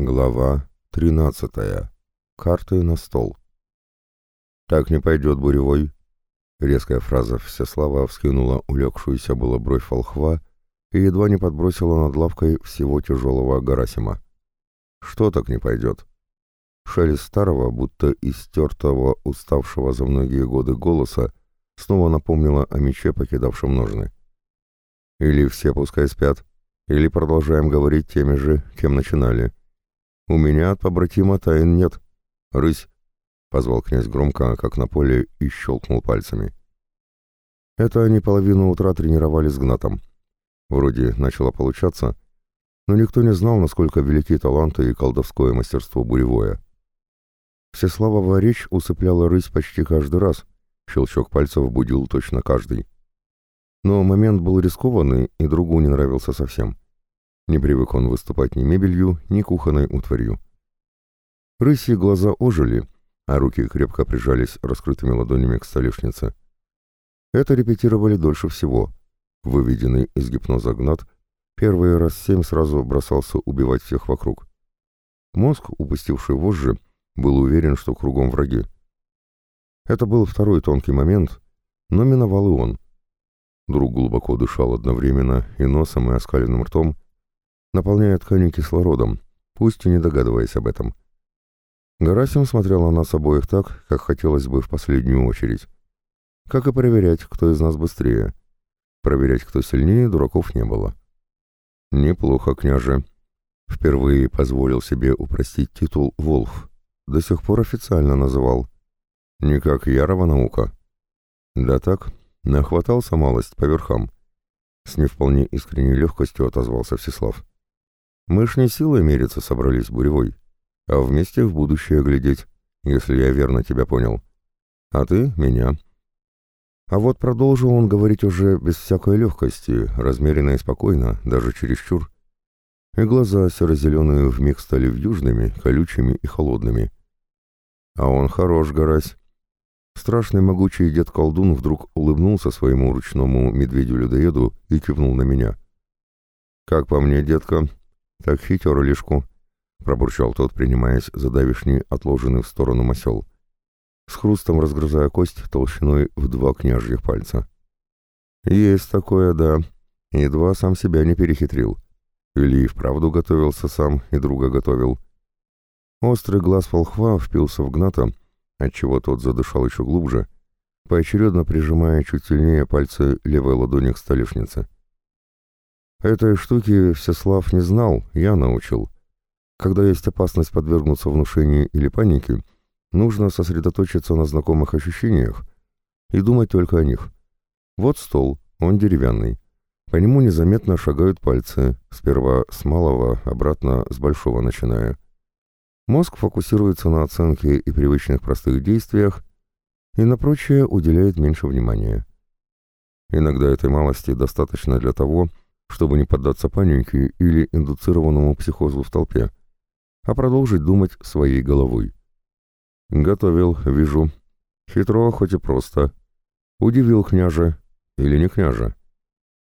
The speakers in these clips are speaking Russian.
Глава 13. Карты на стол. «Так не пойдет, Буревой!» Резкая фраза Всеслава вскинула улегшуюся было бровь волхва и едва не подбросила над лавкой всего тяжелого Гарасима. «Что так не пойдет?» Шелест старого, будто истертого, уставшего за многие годы голоса, снова напомнила о мече, покидавшем ножны. «Или все пускай спят, или продолжаем говорить теми же, кем начинали», «У меня от побратима тайн нет. Рысь!» — позвал князь громко, как на поле, и щелкнул пальцами. Это они половину утра тренировались с Гнатом. Вроде начало получаться, но никто не знал, насколько велики таланты и колдовское мастерство буревое. Всеславова речь усыпляла рысь почти каждый раз, щелчок пальцев будил точно каждый. Но момент был рискованный и другу не нравился совсем. Не привык он выступать ни мебелью, ни кухонной утварью. Рыси глаза ожили, а руки крепко прижались раскрытыми ладонями к столешнице. Это репетировали дольше всего. Выведенный из гипноза Гнат первый раз семь сразу бросался убивать всех вокруг. Мозг, упустивший вожжи, был уверен, что кругом враги. Это был второй тонкий момент, но миновал и он. Друг глубоко дышал одновременно и носом, и оскаленным ртом, наполняя ткани кислородом, пусть и не догадываясь об этом. Гарасим смотрел на нас обоих так, как хотелось бы в последнюю очередь. Как и проверять, кто из нас быстрее. Проверять, кто сильнее, дураков не было. Неплохо, княже. Впервые позволил себе упростить титул «Волф». До сих пор официально называл. Не как Ярова наука. Да так, нахватался малость по верхам. С не вполне искренней легкостью отозвался Всеслав. Мы ж не силой мериться собрались, Буревой, а вместе в будущее глядеть, если я верно тебя понял. А ты — меня. А вот продолжил он говорить уже без всякой легкости, размеренно и спокойно, даже чересчур. И глаза серо-зеленые вмиг стали вьюжными, колючими и холодными. А он хорош, Гарась. Страшный могучий дед-колдун вдруг улыбнулся своему ручному медведю-людоеду и кивнул на меня. «Как по мне, детка, «Так хитер лишку», — пробурчал тот, принимаясь за давишний отложенный в сторону масел, с хрустом разгрызая кость толщиной в два княжьих пальца. «Есть такое, да. Едва сам себя не перехитрил. Или и вправду готовился сам, и друга готовил». Острый глаз волхва впился в гната, отчего тот задышал еще глубже, поочередно прижимая чуть сильнее пальцы левой ладони к столешнице. Этой штуки Всеслав не знал, я научил. Когда есть опасность подвергнуться внушению или панике, нужно сосредоточиться на знакомых ощущениях и думать только о них. Вот стол, он деревянный. По нему незаметно шагают пальцы, сперва с малого, обратно с большого начиная. Мозг фокусируется на оценке и привычных простых действиях, и на прочее уделяет меньше внимания. Иногда этой малости достаточно для того, чтобы не поддаться панике или индуцированному психозу в толпе, а продолжить думать своей головой. Готовил, вижу. Хитро, хоть и просто. Удивил княже. Или не княже.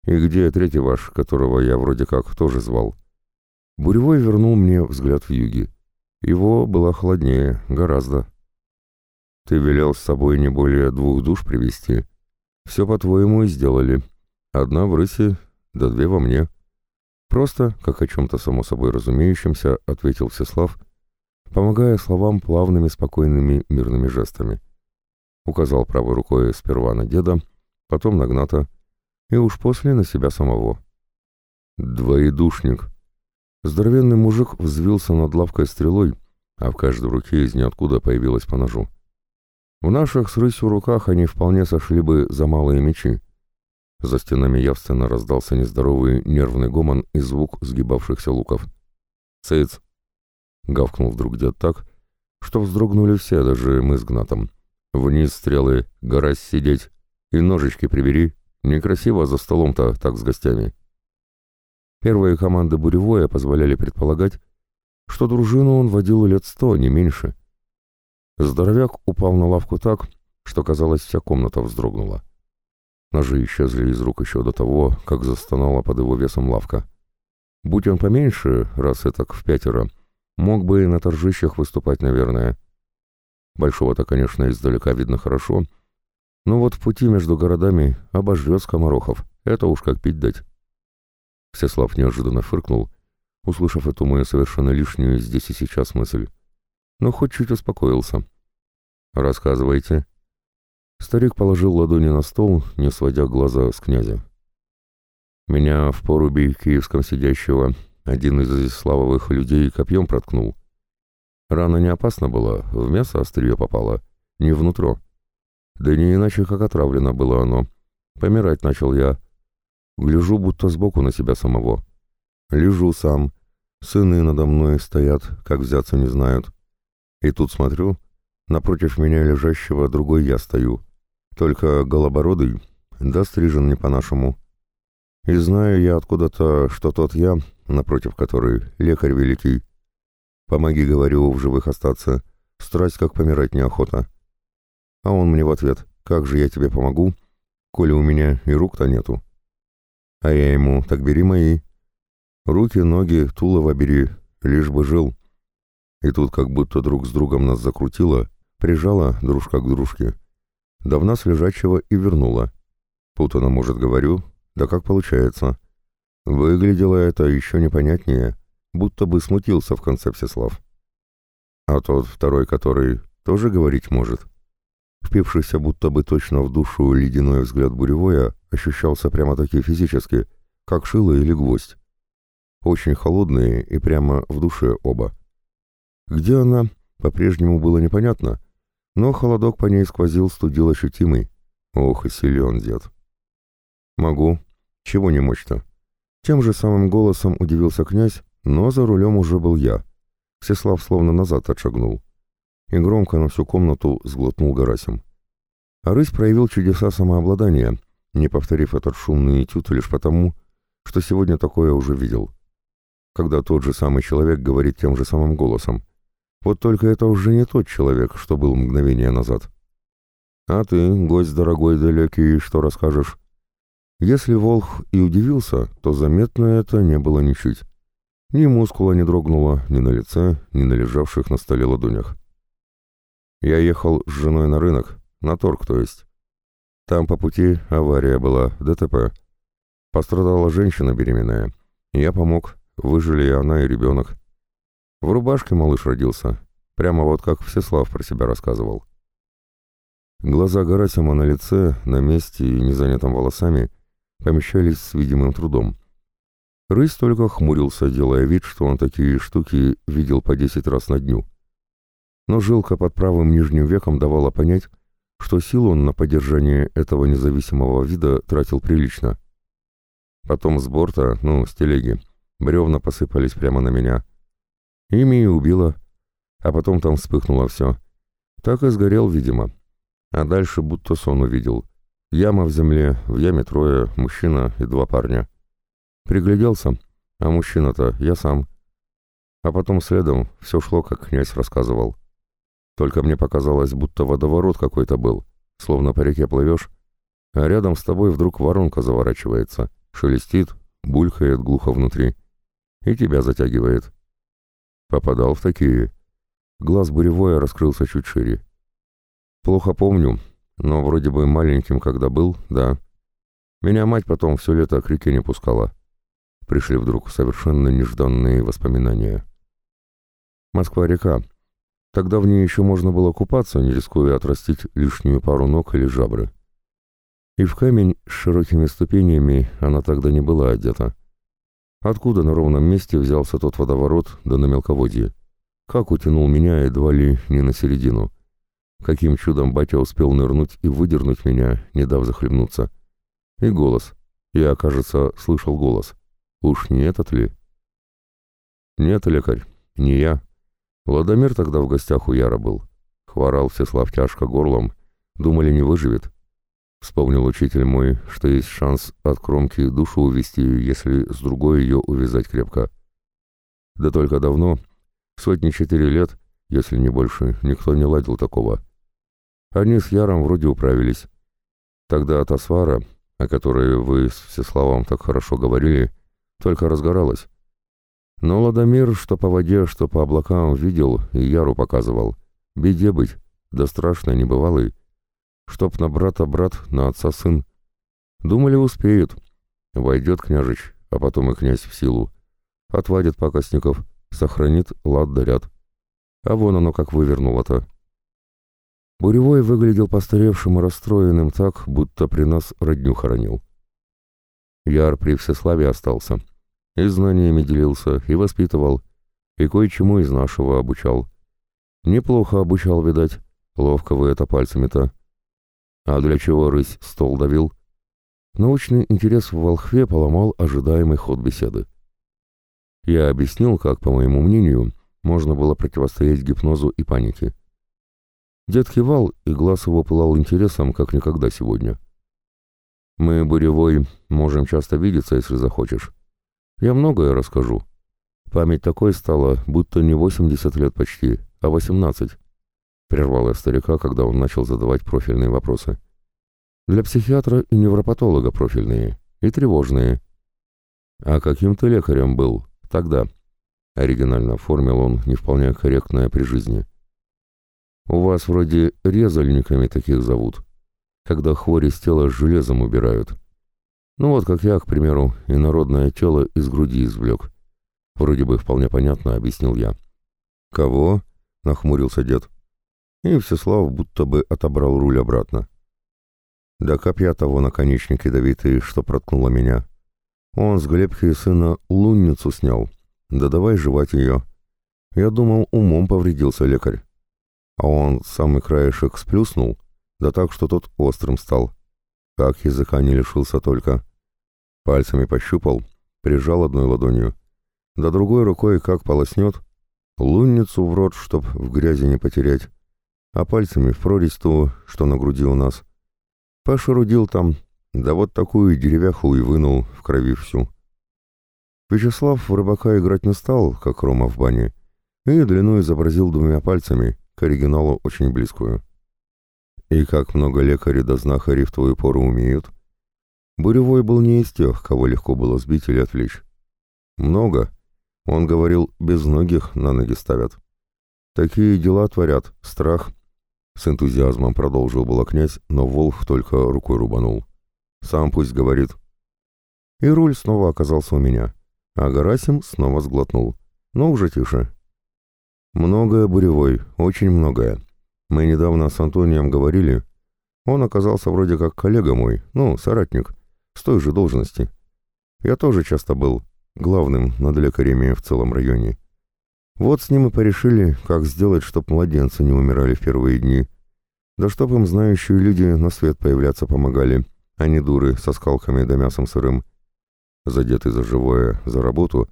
И где третий ваш, которого я вроде как тоже звал? Буревой вернул мне взгляд в юге. Его было холоднее, гораздо. Ты велел с собой не более двух душ привести. Все по-твоему и сделали. Одна в рысе, да две во мне. Просто, как о чем-то само собой разумеющемся, ответил Всеслав, помогая словам плавными, спокойными, мирными жестами. Указал правой рукой сперва на деда, потом на Гната, и уж после на себя самого. «Двоедушник!» Здоровенный мужик взвился над лавкой стрелой, а в каждой руке из ниоткуда появилась по ножу. В наших с рысью руках они вполне сошли бы за малые мечи, за стенами явственно раздался нездоровый нервный гомон и звук сгибавшихся луков. «Цыц!» — гавкнул вдруг дед так, что вздрогнули все, даже мы с Гнатом. «Вниз стрелы, гора сидеть, и ножички прибери, некрасиво за столом-то так с гостями». Первые команды Буревое позволяли предполагать, что дружину он водил лет сто, не меньше. Здоровяк упал на лавку так, что, казалось, вся комната вздрогнула. Ножи исчезли из рук еще до того, как застонала под его весом лавка. Будь он поменьше, раз и так в пятеро, Мог бы и на торжищах выступать, наверное. Большого-то, конечно, издалека видно хорошо, но вот в пути между городами обожрет скоморохов. Это уж как пить дать. Всеслав неожиданно фыркнул, услышав эту мою совершенно лишнюю здесь и сейчас мысль. Но хоть чуть успокоился. «Рассказывайте». Старик положил ладони на стол, не сводя глаза с князя. Меня в порубе киевском сидящего один из Изяславовых людей копьем проткнул. Рана не опасна была, в мясо острие попало, не внутрь. Да не иначе, как отравлено было оно. Помирать начал я. Гляжу, будто сбоку на себя самого. Лежу сам. Сыны надо мной стоят, как взяться не знают. И тут смотрю, напротив меня лежащего другой я стою. Только голобородый, да стрижен не по-нашему. И знаю я откуда-то, что тот я, напротив которой, лекарь великий. Помоги, говорю, в живых остаться. Страсть, как помирать неохота. А он мне в ответ, как же я тебе помогу, коли у меня и рук-то нету. А я ему, так бери мои. Руки, ноги, тулово бери, лишь бы жил. И тут как будто друг с другом нас закрутило, прижала дружка к дружке. Да в нас лежачего и вернула. Путано, может, говорю, да как получается? Выглядело это еще непонятнее, будто бы смутился в конце Всеслав. А тот второй, который тоже говорить может. Впившийся будто бы точно в душу ледяной взгляд буревоя ощущался прямо-таки физически, как шило или гвоздь. Очень холодные и прямо в душе оба. Где она, по-прежнему было непонятно, но холодок по ней сквозил, студил ощутимый. Ох, и силен дед. «Могу. Чего не мочь-то?» Тем же самым голосом удивился князь, но за рулем уже был я. Всеслав словно назад отшагнул. И громко на всю комнату сглотнул Гарасим. А рысь проявил чудеса самообладания, не повторив этот шумный этюд лишь потому, что сегодня такое уже видел. Когда тот же самый человек говорит тем же самым голосом. Вот только это уже не тот человек, что был мгновение назад. «А ты, гость дорогой далекий, что расскажешь?» Если Волх и удивился, то заметно это не было ничуть. Ни мускула не дрогнуло ни на лице, ни на лежавших на столе ладонях. Я ехал с женой на рынок, на торг, то есть. Там по пути авария была, ДТП. Пострадала женщина беременная. Я помог, выжили она, и ребенок. В рубашке малыш родился, прямо вот как Всеслав про себя рассказывал. Глаза Гарасима на лице, на месте и незанятым волосами помещались с видимым трудом. Рысь только хмурился, делая вид, что он такие штуки видел по десять раз на дню. Но жилка под правым нижним веком давала понять, что сил он на поддержание этого независимого вида тратил прилично. Потом с борта, ну, с телеги, бревна посыпались прямо на меня. Ими и убило, а потом там вспыхнуло все. Так и сгорел, видимо. А дальше будто сон увидел. Яма в земле, в яме трое, мужчина и два парня. Пригляделся, а мужчина-то я сам. А потом следом все шло, как князь рассказывал. Только мне показалось, будто водоворот какой-то был, словно по реке плывешь, а рядом с тобой вдруг воронка заворачивается, шелестит, булькает глухо внутри и тебя затягивает. Попадал в такие. Глаз буревое раскрылся чуть шире. Плохо помню, но вроде бы маленьким, когда был, да. Меня мать потом все лето к реке не пускала. Пришли вдруг совершенно нежданные воспоминания. Москва-река. Тогда в ней еще можно было купаться, не рискуя отрастить лишнюю пару ног или жабры. И в камень с широкими ступенями она тогда не была одета. Откуда на ровном месте взялся тот водоворот, да на мелководье? Как утянул меня едва ли не на середину? Каким чудом батя успел нырнуть и выдернуть меня, не дав захлебнуться? И голос. Я, кажется, слышал голос. Уж не этот ли? Нет, лекарь, не я. Владимир тогда в гостях у Яра был. Хворал Всеслав тяжко горлом. Думали, не выживет. Вспомнил учитель мой, что есть шанс от кромки душу увести, если с другой ее увязать крепко. Да только давно, сотни четыре лет, если не больше, никто не ладил такого. Они с Яром вроде управились. Тогда та свара, о которой вы с Всеславом так хорошо говорили, только разгоралась. Но Ладомир, что по воде, что по облакам видел и Яру показывал. Беде быть, да страшно небывалый. Чтоб на брата брат, на отца сын. Думали, успеют. Войдет княжич, а потом и князь в силу. Отвадит пакостников, сохранит лад да ряд. А вон оно как вывернуло-то. Буревой выглядел постаревшим и расстроенным так, будто при нас родню хоронил. Яр при всеславе остался. И знаниями делился, и воспитывал, и кое-чему из нашего обучал. Неплохо обучал, видать, ловко вы это пальцами-то. А для чего рысь стол давил? Научный интерес в волхве поломал ожидаемый ход беседы. Я объяснил, как, по моему мнению, можно было противостоять гипнозу и панике. Дед кивал, и глаз его пылал интересом, как никогда сегодня. «Мы, Буревой, можем часто видеться, если захочешь. Я многое расскажу. Память такой стала, будто не 80 лет почти, а 18. Прервал я старика, когда он начал задавать профильные вопросы. Для психиатра и невропатолога профильные, и тревожные. А каким ты лекарем был тогда? Оригинально оформил он, не вполне корректное при жизни. У вас вроде резальниками таких зовут, когда хвори с тела железом убирают. Ну вот, как я, к примеру, инородное тело из груди извлек. Вроде бы вполне понятно, объяснил я. «Кого?» — нахмурился дед. И Всеслав будто бы отобрал руль обратно. Да копья того наконечники давитые, что проткнуло меня. Он с Глебки и сына лунницу снял. Да давай жевать ее. Я думал, умом повредился лекарь. А он самый краешек сплюснул, да так, что тот острым стал. Как языка не лишился только. Пальцами пощупал, прижал одной ладонью. Да другой рукой как полоснет. Лунницу в рот, чтоб в грязи не потерять. А пальцами в прорезь ту, что на груди у нас. Пошерудил там, да вот такую деревяху и вынул в крови всю. Вячеслав в рыбака играть не стал, как Рома в бане, и длину изобразил двумя пальцами, к оригиналу очень близкую. И как много лекарей да знахарей в твою пору умеют — Буревой был не из тех, кого легко было сбить или отвлечь. Много. Он говорил, без многих на ноги ставят. Такие дела творят, страх. С энтузиазмом продолжил было князь, но Волх только рукой рубанул. Сам пусть говорит. И руль снова оказался у меня, а Гарасим снова сглотнул. Но уже тише. Многое, Буревой, очень многое. Мы недавно с Антонием говорили. Он оказался вроде как коллега мой, ну, соратник с той же должности. Я тоже часто был главным над лекарями в целом районе. Вот с ним и порешили, как сделать, чтоб младенцы не умирали в первые дни. Да чтоб им знающие люди на свет появляться помогали, а не дуры со скалками да мясом сырым. Задетый за живое, за работу,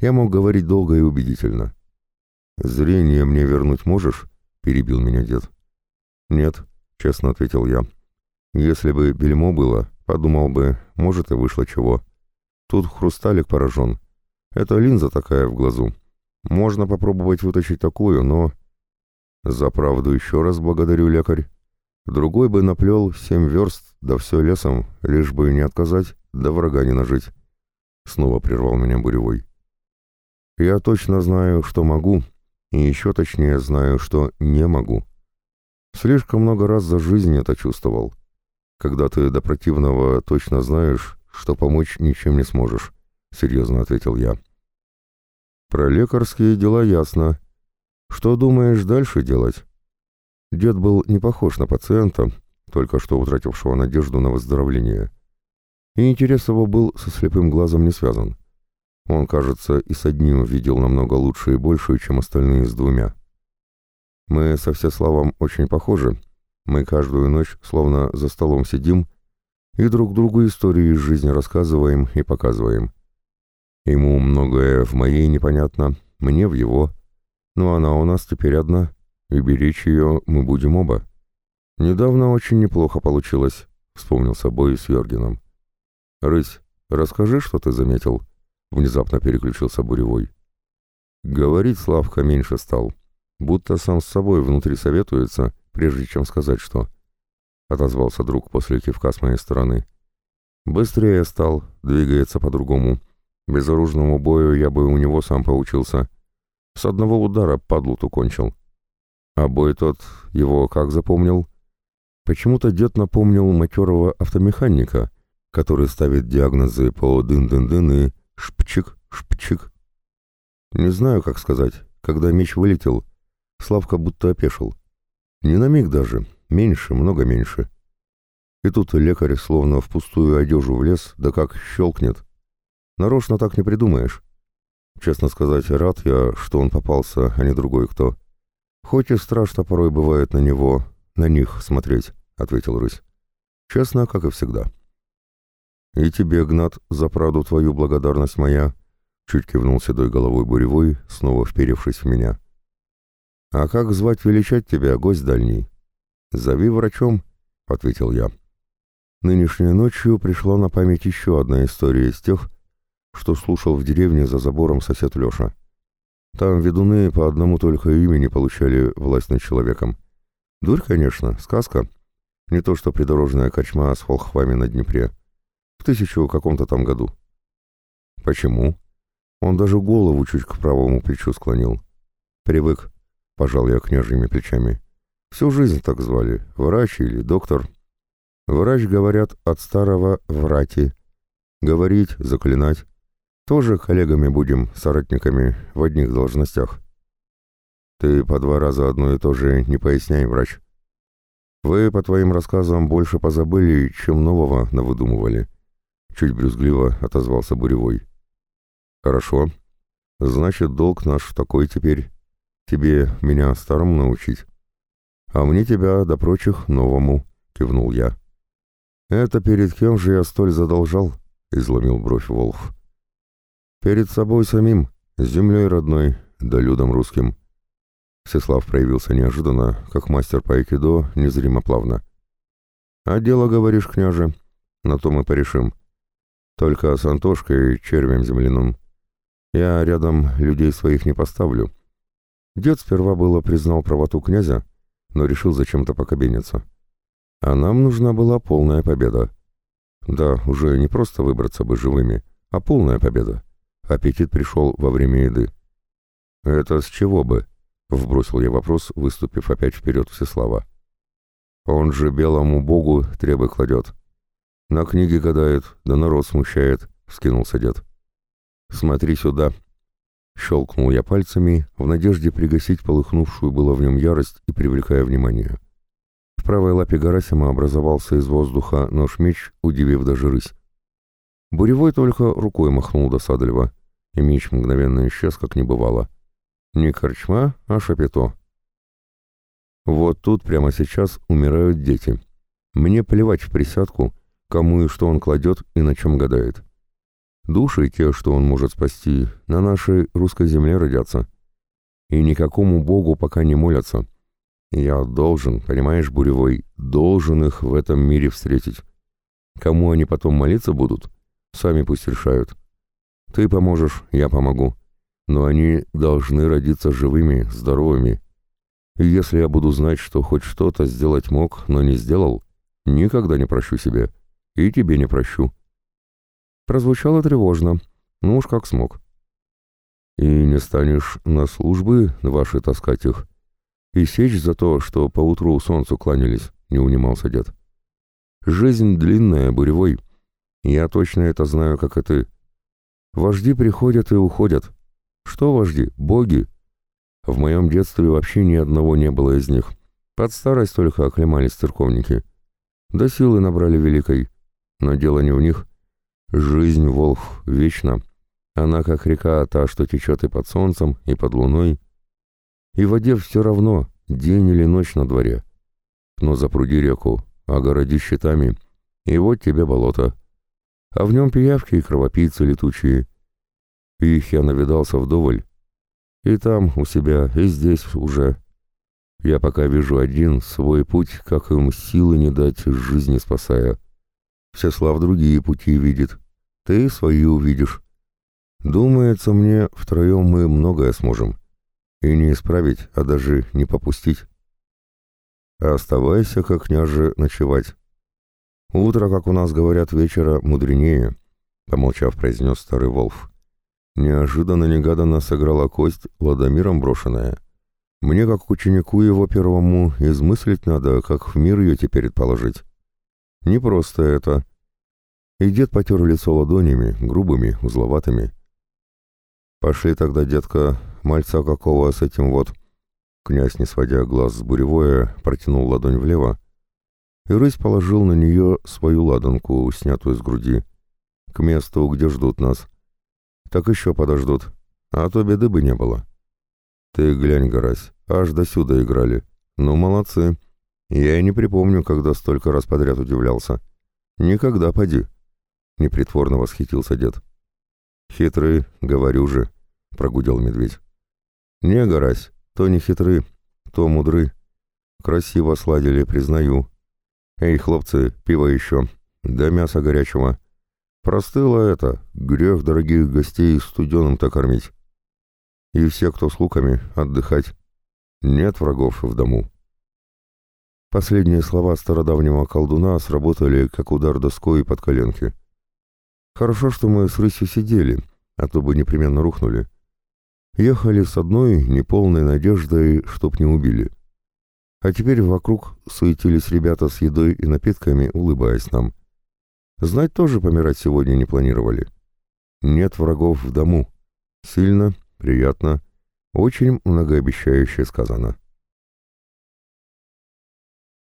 я мог говорить долго и убедительно. «Зрение мне вернуть можешь?» — перебил меня дед. «Нет», — честно ответил я. «Если бы бельмо было, Подумал бы, может и вышло чего. Тут хрусталик поражен. Это линза такая в глазу. Можно попробовать вытащить такую, но... За правду еще раз благодарю, лекарь. Другой бы наплел семь верст, да все лесом, лишь бы не отказать, да врага не нажить. Снова прервал меня Буревой. Я точно знаю, что могу, и еще точнее знаю, что не могу. Слишком много раз за жизнь это чувствовал когда ты до противного точно знаешь, что помочь ничем не сможешь», — серьезно ответил я. «Про лекарские дела ясно. Что думаешь дальше делать?» Дед был не похож на пациента, только что утратившего надежду на выздоровление. И интерес его был со слепым глазом не связан. Он, кажется, и с одним видел намного лучше и больше, чем остальные с двумя. Мы со Всеславом очень похожи, мы каждую ночь словно за столом сидим и друг другу истории из жизни рассказываем и показываем. Ему многое в моей непонятно, мне в его. Но она у нас теперь одна, и беречь ее мы будем оба. Недавно очень неплохо получилось, вспомнил собой с Йоргеном. «Рысь, расскажи, что ты заметил?» Внезапно переключился Буревой. Говорить Славка меньше стал, будто сам с собой внутри советуется прежде чем сказать что. Отозвался друг после кивка с моей стороны. Быстрее стал, двигается по-другому. Безоружному бою я бы у него сам поучился. С одного удара падлу кончил. А бой тот его как запомнил? Почему-то дед напомнил матерого автомеханика, который ставит диагнозы по дын-дын-дын и шпчик-шпчик. Не знаю, как сказать. Когда меч вылетел, Славка будто опешил. Не на миг даже, меньше, много меньше. И тут лекарь словно в пустую одежу влез, да как щелкнет. Нарочно так не придумаешь. Честно сказать, рад я, что он попался, а не другой кто. Хоть и страшно порой бывает на него, на них смотреть, — ответил Рысь. Честно, как и всегда. И тебе, Гнат, за правду твою благодарность моя, — чуть кивнул седой головой буревой, снова вперевшись в меня. А как звать величать тебя, гость дальний? Зови врачом, — ответил я. Нынешней ночью пришла на память еще одна история из тех, что слушал в деревне за забором сосед Леша. Там ведуны по одному только имени получали власть над человеком. Дурь, конечно, сказка. Не то что придорожная кочма с волхвами на Днепре. В тысячу каком-то там году. Почему? Он даже голову чуть к правому плечу склонил. Привык, пожал я княжьими плечами. Всю жизнь так звали, врач или доктор, Врач, говорят, от старого врати. Говорить, заклинать. Тоже коллегами будем, соратниками, в одних должностях. Ты по два раза одно и то же не поясняй, врач. Вы, по твоим рассказам, больше позабыли, чем нового навыдумывали. Чуть брюзгливо отозвался Буревой. Хорошо. Значит, долг наш такой теперь. Тебе меня старому научить. А мне тебя, до прочих, новому, кивнул я. «Это перед кем же я столь задолжал?» — изломил бровь Волх. «Перед собой самим, с землей родной, да людом русским». Всеслав проявился неожиданно, как мастер по айкидо, незримо плавно. «А дело, говоришь, княже, на то мы порешим. Только с Антошкой, червем земляным. Я рядом людей своих не поставлю». Дед сперва было признал правоту князя, но решил зачем-то покабениться. А нам нужна была полная победа. Да, уже не просто выбраться бы живыми, а полная победа. Аппетит пришел во время еды. «Это с чего бы?» — вбросил я вопрос, выступив опять вперед Всеслава. «Он же белому богу требы кладет. На книге гадает, да народ смущает», — вскинулся дед. «Смотри сюда», — щелкнул я пальцами в надежде пригасить полыхнувшую было в нем ярость и привлекая внимание. В правой лапе Гарасима образовался из воздуха нож-меч, удивив даже рысь. Буревой только рукой махнул досадливо, и меч мгновенно исчез, как не бывало. Не корчма, а шапито. Вот тут прямо сейчас умирают дети. Мне плевать в присядку, кому и что он кладет и на чем гадает. Души, те, что он может спасти, на нашей русской земле родятся. И никакому богу пока не молятся. Я должен, понимаешь, Буревой, должен их в этом мире встретить. Кому они потом молиться будут, сами пусть решают. Ты поможешь, я помогу. Но они должны родиться живыми, здоровыми. И если я буду знать, что хоть что-то сделать мог, но не сделал, никогда не прощу себе. И тебе не прощу. Прозвучало тревожно, ну уж как смог. И не станешь на службы ваши таскать их, и сечь за то, что поутру солнцу кланялись, не унимался дед. Жизнь длинная, буревой. Я точно это знаю, как и ты. Вожди приходят и уходят. Что вожди? Боги. В моем детстве вообще ни одного не было из них. Под старость только оклемались церковники. До силы набрали великой. Но дело не в них. Жизнь, волх, вечна. Она как река, та, что течет и под солнцем, и под луной, и воде все равно, день или ночь на дворе. Но запруди реку, огороди щитами, и вот тебе болото. А в нем пиявки и кровопийцы летучие. Их я навидался вдоволь. И там у себя, и здесь уже. Я пока вижу один свой путь, как им силы не дать, жизни спасая. Всеслав другие пути видит. Ты свои увидишь. Думается мне, втроем мы многое сможем. И не исправить, а даже не попустить. Оставайся, как княже, ночевать. Утро, как у нас говорят, вечера мудренее, помолчав, произнес старый Волф. Неожиданно-негаданно сыграла кость Ладомиром брошенная. Мне, как ученику его первому, измыслить надо, как в мир ее теперь положить. Не просто это. И дед потер лицо ладонями, грубыми, узловатыми. «Пошли тогда, детка, мальца какого с этим вот...» Князь, не сводя глаз с буревое, протянул ладонь влево, и рысь положил на нее свою ладанку, снятую с груди, к месту, где ждут нас. Так еще подождут, а то беды бы не было. Ты глянь, Гарась, аж до сюда играли. Ну, молодцы. Я и не припомню, когда столько раз подряд удивлялся. Никогда поди. Непритворно восхитился дед. Хитрый, говорю же, прогудел медведь. Не, Гарась, то не хитры, то мудры. Красиво сладили, признаю. Эй, хлопцы, пиво еще, да мяса горячего. Простыло это, грех дорогих гостей студеным-то кормить. И все, кто с луками, отдыхать. Нет врагов в дому. Последние слова стародавнего колдуна сработали, как удар доской под коленки. Хорошо, что мы с рысью сидели, а то бы непременно рухнули. Ехали с одной неполной надеждой, чтоб не убили. А теперь вокруг суетились ребята с едой и напитками, улыбаясь нам. Знать тоже помирать сегодня не планировали. Нет врагов в дому. Сильно, приятно, очень многообещающе сказано.